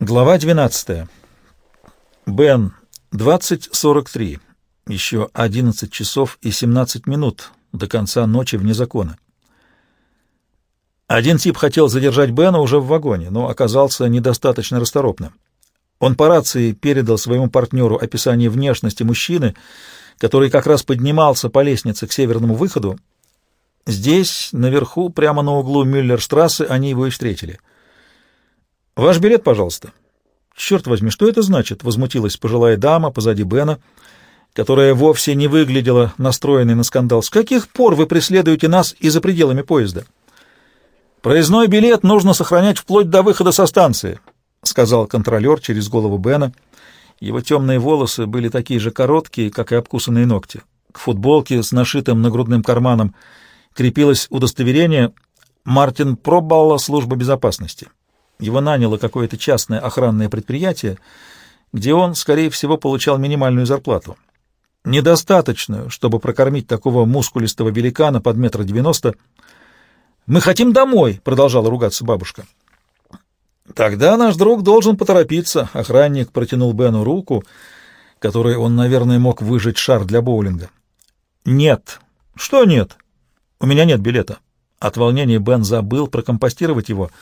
Глава 12. Бен, 20.43. Еще 11 часов и 17 минут до конца ночи вне закона. Один тип хотел задержать Бена уже в вагоне, но оказался недостаточно расторопным. Он по рации передал своему партнеру описание внешности мужчины, который как раз поднимался по лестнице к северному выходу. Здесь, наверху, прямо на углу Мюллерштрассе, они его и встретили — «Ваш билет, пожалуйста». «Черт возьми, что это значит?» — возмутилась пожилая дама позади Бена, которая вовсе не выглядела настроенной на скандал. «С каких пор вы преследуете нас и за пределами поезда?» «Проездной билет нужно сохранять вплоть до выхода со станции», — сказал контролер через голову Бена. Его темные волосы были такие же короткие, как и обкусанные ногти. К футболке с нашитым нагрудным карманом крепилось удостоверение «Мартин Пробалла, служба безопасности». Его наняло какое-то частное охранное предприятие, где он, скорее всего, получал минимальную зарплату. Недостаточную, чтобы прокормить такого мускулистого великана под метр девяносто. «Мы хотим домой!» — продолжала ругаться бабушка. «Тогда наш друг должен поторопиться», — охранник протянул Бену руку, которой он, наверное, мог выжать шар для боулинга. «Нет». «Что нет?» «У меня нет билета». От волнения Бен забыл прокомпостировать его —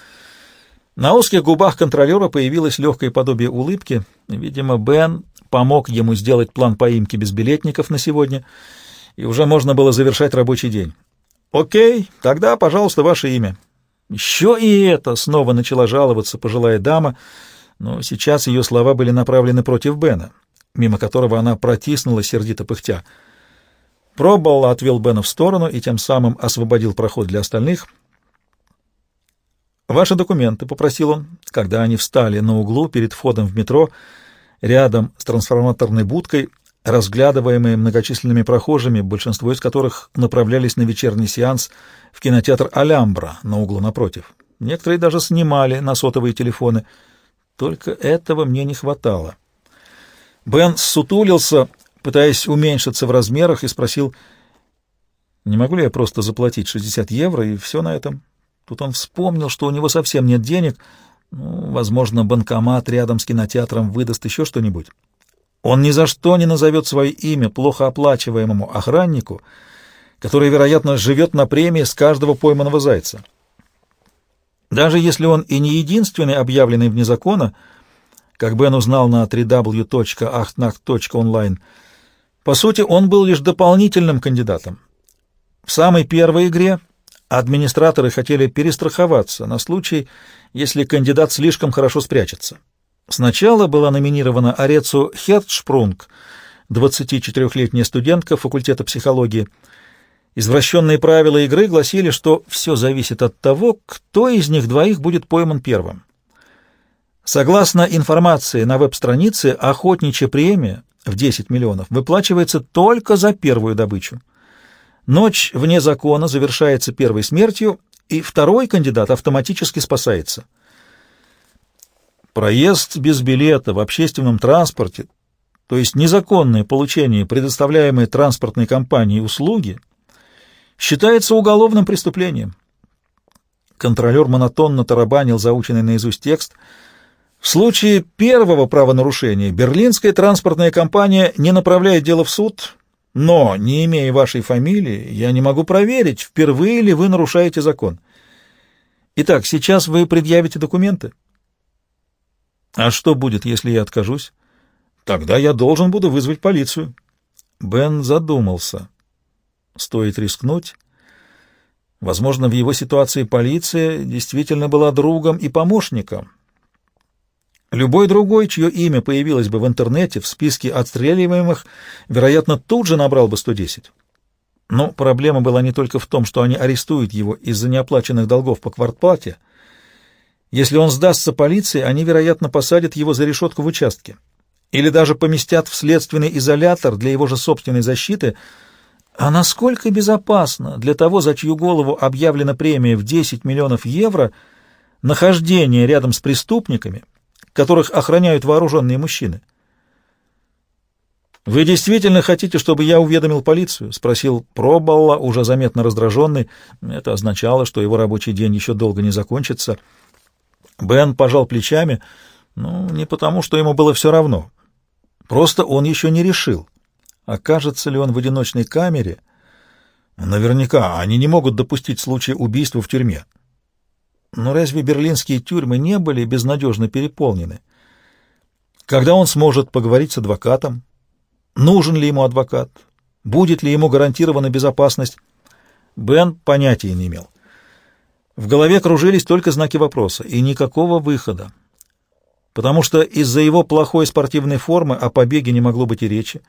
на узких губах контролера появилось легкое подобие улыбки. Видимо, Бен помог ему сделать план поимки безбилетников на сегодня, и уже можно было завершать рабочий день. «Окей, тогда, пожалуйста, ваше имя». «Еще и это!» — снова начала жаловаться пожилая дама, но сейчас ее слова были направлены против Бена, мимо которого она протиснула сердито пыхтя. Пробовал отвел Бена в сторону и тем самым освободил проход для остальных — «Ваши документы», — попросил он, когда они встали на углу перед входом в метро, рядом с трансформаторной будкой, разглядываемые многочисленными прохожими, большинство из которых направлялись на вечерний сеанс в кинотеатр «Алямбра» на углу напротив. Некоторые даже снимали на сотовые телефоны. Только этого мне не хватало. Бен сутулился, пытаясь уменьшиться в размерах, и спросил, «Не могу ли я просто заплатить 60 евро, и все на этом?» Тут он вспомнил, что у него совсем нет денег. Ну, возможно, банкомат рядом с кинотеатром выдаст еще что-нибудь. Он ни за что не назовет свое имя плохо оплачиваемому охраннику, который, вероятно, живет на премии с каждого пойманного зайца. Даже если он и не единственный объявленный вне закона, как Бен узнал на www.achtnacht.online, по сути, он был лишь дополнительным кандидатом. В самой первой игре — Администраторы хотели перестраховаться на случай, если кандидат слишком хорошо спрячется. Сначала была номинирована Арецу Херцшпрунг, 24-летняя студентка факультета психологии. Извращенные правила игры гласили, что все зависит от того, кто из них двоих будет пойман первым. Согласно информации на веб-странице, охотничья премия в 10 миллионов выплачивается только за первую добычу. Ночь вне закона завершается первой смертью, и второй кандидат автоматически спасается. Проезд без билета в общественном транспорте, то есть незаконное получение предоставляемой транспортной компанией услуги, считается уголовным преступлением. Контролер монотонно тарабанил заученный наизусть текст. В случае первого правонарушения берлинская транспортная компания не направляет дело в суд, но, не имея вашей фамилии, я не могу проверить, впервые ли вы нарушаете закон. Итак, сейчас вы предъявите документы. А что будет, если я откажусь? Тогда я должен буду вызвать полицию. Бен задумался. Стоит рискнуть. Возможно, в его ситуации полиция действительно была другом и помощником. Любой другой, чье имя появилось бы в интернете в списке отстреливаемых, вероятно, тут же набрал бы 110. Но проблема была не только в том, что они арестуют его из-за неоплаченных долгов по квартплате. Если он сдастся полиции, они, вероятно, посадят его за решетку в участке. Или даже поместят в следственный изолятор для его же собственной защиты. А насколько безопасно для того, за чью голову объявлена премия в 10 миллионов евро, нахождение рядом с преступниками, которых охраняют вооруженные мужчины. «Вы действительно хотите, чтобы я уведомил полицию?» — спросил Пробалла, уже заметно раздраженный. Это означало, что его рабочий день еще долго не закончится. Бен пожал плечами. Ну, не потому, что ему было все равно. Просто он еще не решил, окажется ли он в одиночной камере. Наверняка они не могут допустить случая убийства в тюрьме. Но разве берлинские тюрьмы не были безнадежно переполнены? Когда он сможет поговорить с адвокатом? Нужен ли ему адвокат? Будет ли ему гарантирована безопасность? Бен понятия не имел. В голове кружились только знаки вопроса и никакого выхода потому что из-за его плохой спортивной формы о побеге не могло быть и речи,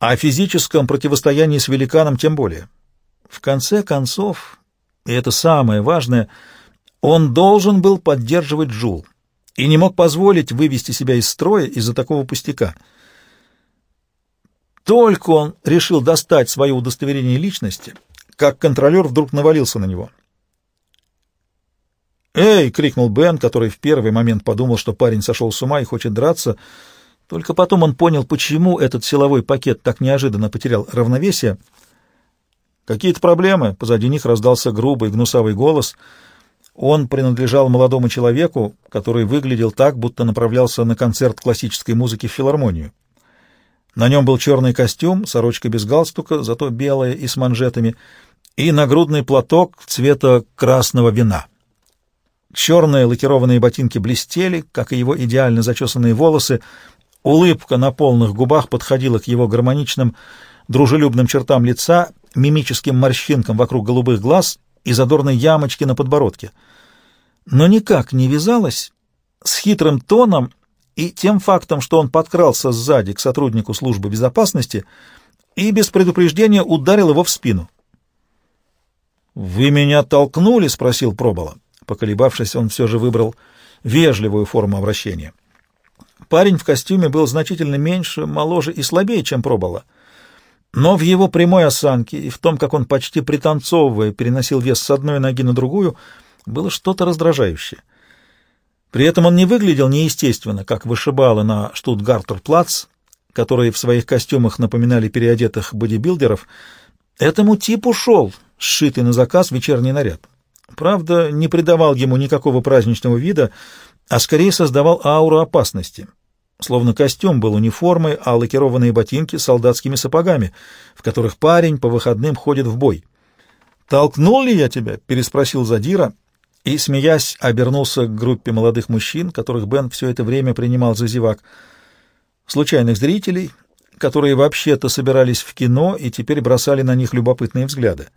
а о физическом противостоянии с великаном тем более. В конце концов, и это самое важное, он должен был поддерживать Джул и не мог позволить вывести себя из строя из-за такого пустяка. Только он решил достать свое удостоверение личности, как контролер вдруг навалился на него — «Эй!» — крикнул Бен, который в первый момент подумал, что парень сошел с ума и хочет драться. Только потом он понял, почему этот силовой пакет так неожиданно потерял равновесие. «Какие-то проблемы?» — позади них раздался грубый, гнусавый голос. Он принадлежал молодому человеку, который выглядел так, будто направлялся на концерт классической музыки в филармонию. На нем был черный костюм, сорочка без галстука, зато белая и с манжетами, и нагрудный платок цвета красного вина. Черные лакированные ботинки блестели, как и его идеально зачесанные волосы. Улыбка на полных губах подходила к его гармоничным, дружелюбным чертам лица, мимическим морщинкам вокруг голубых глаз и задорной ямочки на подбородке. Но никак не вязалась с хитрым тоном и тем фактом, что он подкрался сзади к сотруднику службы безопасности и без предупреждения ударил его в спину. «Вы меня толкнули?» — спросил Пробола. Поколебавшись, он все же выбрал вежливую форму обращения. Парень в костюме был значительно меньше, моложе и слабее, чем пробовала. Но в его прямой осанке и в том, как он почти пританцовывая переносил вес с одной ноги на другую, было что-то раздражающее. При этом он не выглядел неестественно, как вышибалы на Штутгартер-плац, которые в своих костюмах напоминали переодетых бодибилдеров. Этому типу шел сшитый на заказ вечерний наряд. Правда, не придавал ему никакого праздничного вида, а скорее создавал ауру опасности. Словно костюм был униформой, а лакированные ботинки — солдатскими сапогами, в которых парень по выходным ходит в бой. «Толкнул ли я тебя?» — переспросил Задира и, смеясь, обернулся к группе молодых мужчин, которых Бен все это время принимал за зевак. Случайных зрителей, которые вообще-то собирались в кино и теперь бросали на них любопытные взгляды.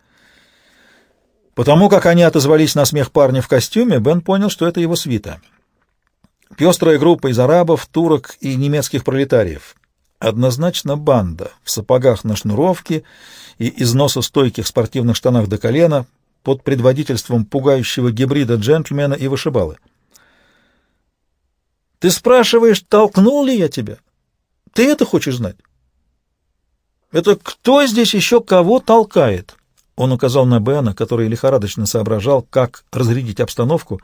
Потому как они отозвались на смех парня в костюме, Бен понял, что это его свита. Пестрая группа из арабов, турок и немецких пролетариев. Однозначно банда, в сапогах на шнуровке и износостойких спортивных штанах до колена, под предводительством пугающего гибрида джентльмена и вышибалы. «Ты спрашиваешь, толкнул ли я тебя? Ты это хочешь знать?» «Это кто здесь еще кого толкает?» Он указал на Бена, который лихорадочно соображал, как разрядить обстановку.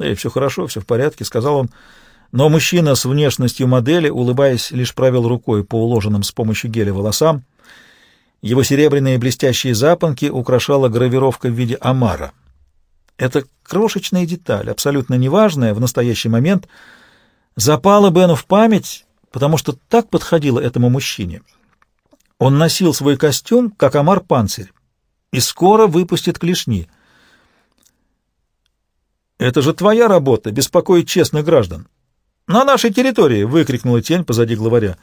«Да и все хорошо, все в порядке», — сказал он. Но мужчина с внешностью модели, улыбаясь, лишь провел рукой по уложенным с помощью геля волосам. Его серебряные блестящие запонки украшала гравировка в виде омара. Эта крошечная деталь, абсолютно неважная в настоящий момент, запала Бену в память, потому что так подходила этому мужчине. Он носил свой костюм, как омар-панцирь и скоро выпустит клешни. «Это же твоя работа — беспокоить честных граждан!» «На нашей территории!» — выкрикнула тень позади главаря.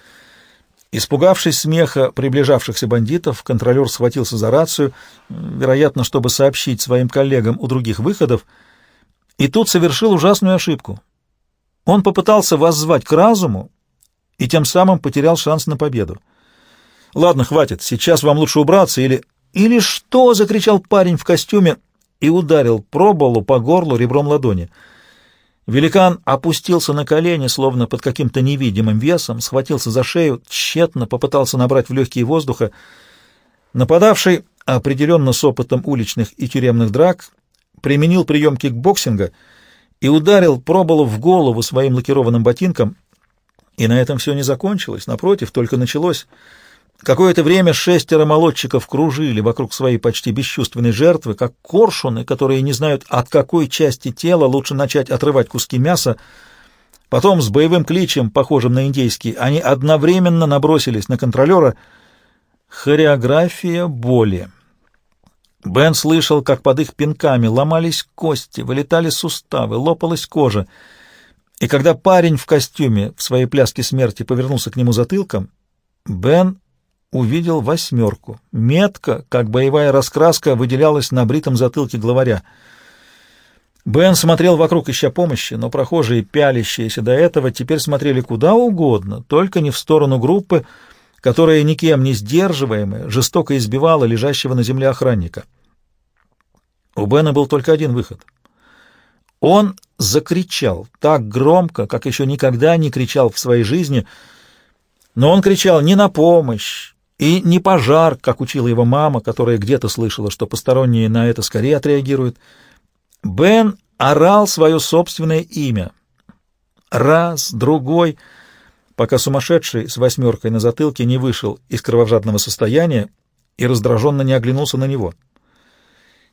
Испугавшись смеха приближавшихся бандитов, контролер схватился за рацию, вероятно, чтобы сообщить своим коллегам у других выходов, и тут совершил ужасную ошибку. Он попытался воззвать к разуму и тем самым потерял шанс на победу. «Ладно, хватит, сейчас вам лучше убраться или...» «Или что?» — закричал парень в костюме и ударил проболу по горлу ребром ладони. Великан опустился на колени, словно под каким-то невидимым весом, схватился за шею, тщетно попытался набрать в легкие воздуха. Нападавший, определенно с опытом уличных и тюремных драк, применил прием кикбоксинга и ударил проболу в голову своим лакированным ботинком. И на этом все не закончилось, напротив, только началось — Какое-то время шестеро молодчиков кружили вокруг своей почти бесчувственной жертвы, как коршуны, которые не знают, от какой части тела лучше начать отрывать куски мяса. Потом с боевым кличем, похожим на индейский, они одновременно набросились на контролера. Хореография боли. Бен слышал, как под их пинками ломались кости, вылетали суставы, лопалась кожа. И когда парень в костюме в своей пляске смерти повернулся к нему затылком, Бен увидел восьмерку. Метка, как боевая раскраска, выделялась на бритом затылке главаря. Бен смотрел вокруг, ища помощи, но прохожие, пялящиеся до этого, теперь смотрели куда угодно, только не в сторону группы, которая никем не сдерживаемая, жестоко избивала лежащего на земле охранника. У Бена был только один выход. Он закричал так громко, как еще никогда не кричал в своей жизни, но он кричал не на помощь и не пожар, как учила его мама, которая где-то слышала, что посторонние на это скорее отреагируют. Бен орал свое собственное имя. Раз, другой — пока сумасшедший с восьмеркой на затылке не вышел из кровожадного состояния и раздраженно не оглянулся на него.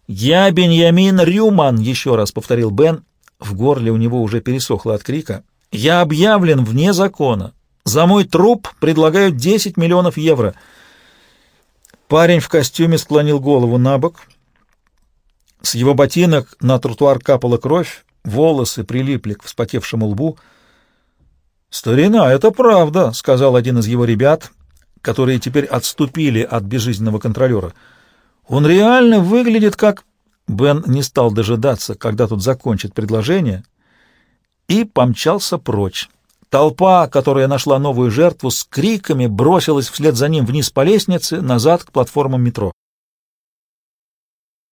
«Я Беньямин Рюман», — еще раз повторил Бен. В горле у него уже пересохло от крика. «Я объявлен вне закона. За мой труп предлагают 10 миллионов евро». Парень в костюме склонил голову на бок. С его ботинок на тротуар капала кровь, волосы прилипли к вспотевшему лбу — «Старина, это правда», — сказал один из его ребят, которые теперь отступили от безжизненного контролера. «Он реально выглядит как...» Бен не стал дожидаться, когда тут закончит предложение, и помчался прочь. Толпа, которая нашла новую жертву, с криками бросилась вслед за ним вниз по лестнице, назад к платформам метро.